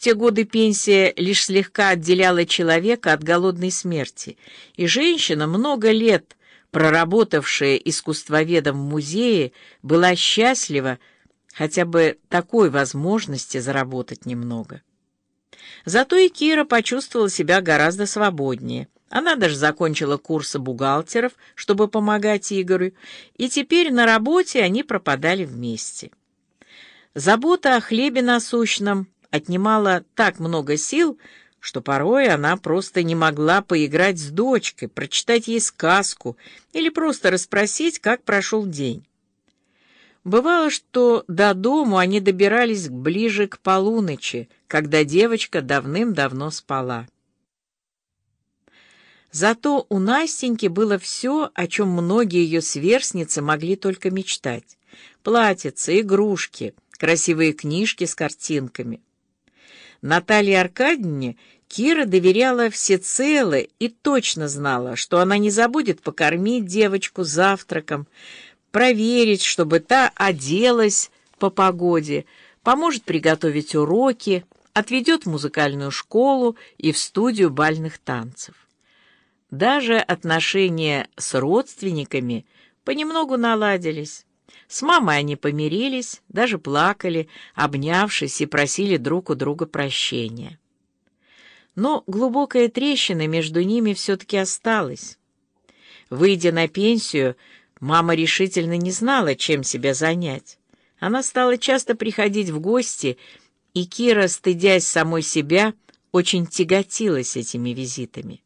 Те годы пенсия лишь слегка отделяла человека от голодной смерти, и женщина, много лет проработавшая искусствоведом в музее, была счастлива хотя бы такой возможности заработать немного. Зато и Кира почувствовала себя гораздо свободнее. Она даже закончила курсы бухгалтеров, чтобы помогать Игорю, и теперь на работе они пропадали вместе. Забота о хлебе насущном отнимала так много сил, что порой она просто не могла поиграть с дочкой, прочитать ей сказку или просто расспросить, как прошел день. Бывало, что до дому они добирались ближе к полуночи, когда девочка давным-давно спала. Зато у Настеньки было все, о чем многие ее сверстницы могли только мечтать. Платьица, игрушки, красивые книжки с картинками. Наталье Аркадьевне Кира доверяла всецело и точно знала, что она не забудет покормить девочку завтраком, проверить, чтобы та оделась по погоде, поможет приготовить уроки, отведет в музыкальную школу и в студию бальных танцев. Даже отношения с родственниками понемногу наладились. С мамой они помирились, даже плакали, обнявшись и просили друг у друга прощения. Но глубокая трещина между ними все-таки осталась. Выйдя на пенсию, мама решительно не знала, чем себя занять. Она стала часто приходить в гости, и Кира, стыдясь самой себя, очень тяготилась этими визитами.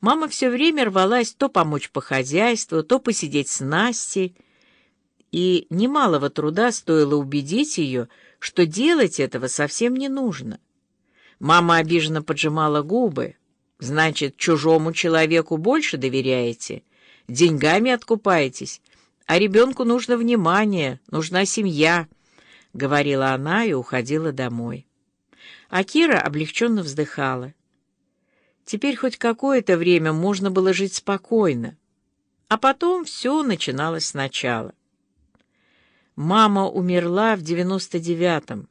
Мама все время рвалась то помочь по хозяйству, то посидеть с Настей, и немалого труда стоило убедить ее, что делать этого совсем не нужно. Мама обиженно поджимала губы. «Значит, чужому человеку больше доверяете? Деньгами откупаетесь? А ребенку нужно внимание, нужна семья», — говорила она и уходила домой. А Кира облегченно вздыхала. Теперь хоть какое-то время можно было жить спокойно, а потом все начиналось сначала. Мама умерла в девяносто девятом,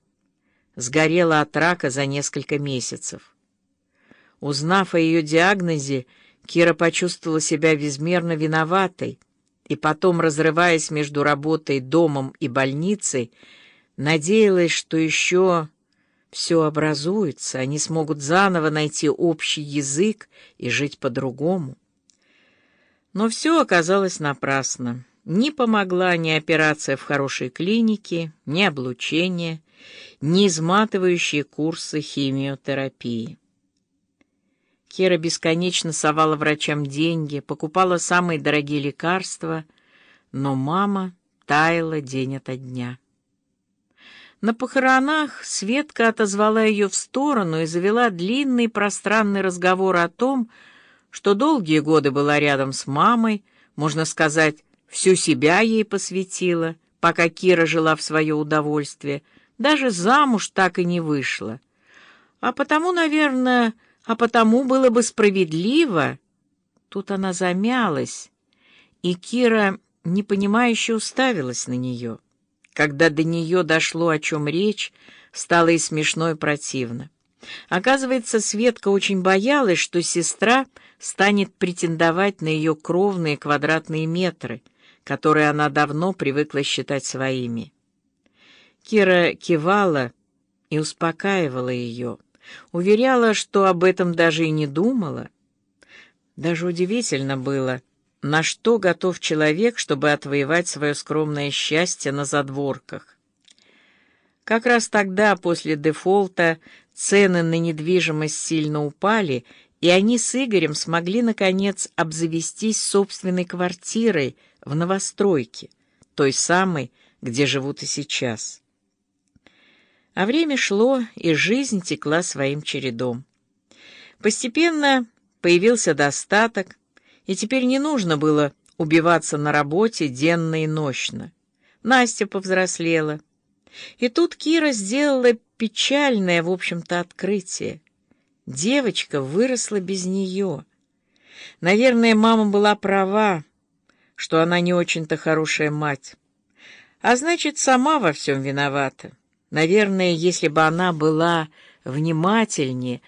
сгорела от рака за несколько месяцев. Узнав о ее диагнозе, Кира почувствовала себя безмерно виноватой, и потом, разрываясь между работой, домом и больницей, надеялась, что еще все образуется, они смогут заново найти общий язык и жить по-другому. Но все оказалось напрасно. Не помогла ни операция в хорошей клинике, ни облучение, ни изматывающие курсы химиотерапии. Кира бесконечно совала врачам деньги, покупала самые дорогие лекарства, но мама таяла день ото дня. На похоронах Светка отозвала ее в сторону и завела длинный пространный разговор о том, что долгие годы была рядом с мамой, можно сказать, всю себя ей посвятила, пока Кира жила в свое удовольствие, даже замуж так и не вышла. А потому, наверное, а потому было бы справедливо... Тут она замялась, и Кира непонимающе уставилась на нее. Когда до нее дошло, о чем речь, стало и смешно, и противно. Оказывается, Светка очень боялась, что сестра станет претендовать на ее кровные квадратные метры — которые она давно привыкла считать своими. Кира кивала и успокаивала ее, уверяла, что об этом даже и не думала. Даже удивительно было, на что готов человек, чтобы отвоевать свое скромное счастье на задворках. Как раз тогда, после дефолта, цены на недвижимость сильно упали, и они с Игорем смогли, наконец, обзавестись собственной квартирой в новостройке, той самой, где живут и сейчас. А время шло, и жизнь текла своим чередом. Постепенно появился достаток, и теперь не нужно было убиваться на работе денно и нощно. Настя повзрослела. И тут Кира сделала печальное, в общем-то, открытие. Девочка выросла без нее. Наверное, мама была права, что она не очень-то хорошая мать. А значит, сама во всем виновата. Наверное, если бы она была внимательнее,